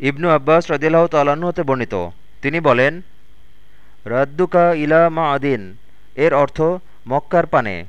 ইবনু আব্বাস রদিল্লাহ তাল্লাহ্ন হতে বর্ণিত। তিনি বলেন, রাদ্দুকা ইলা মা আদিন এর অর্থ, মক্কার পানে।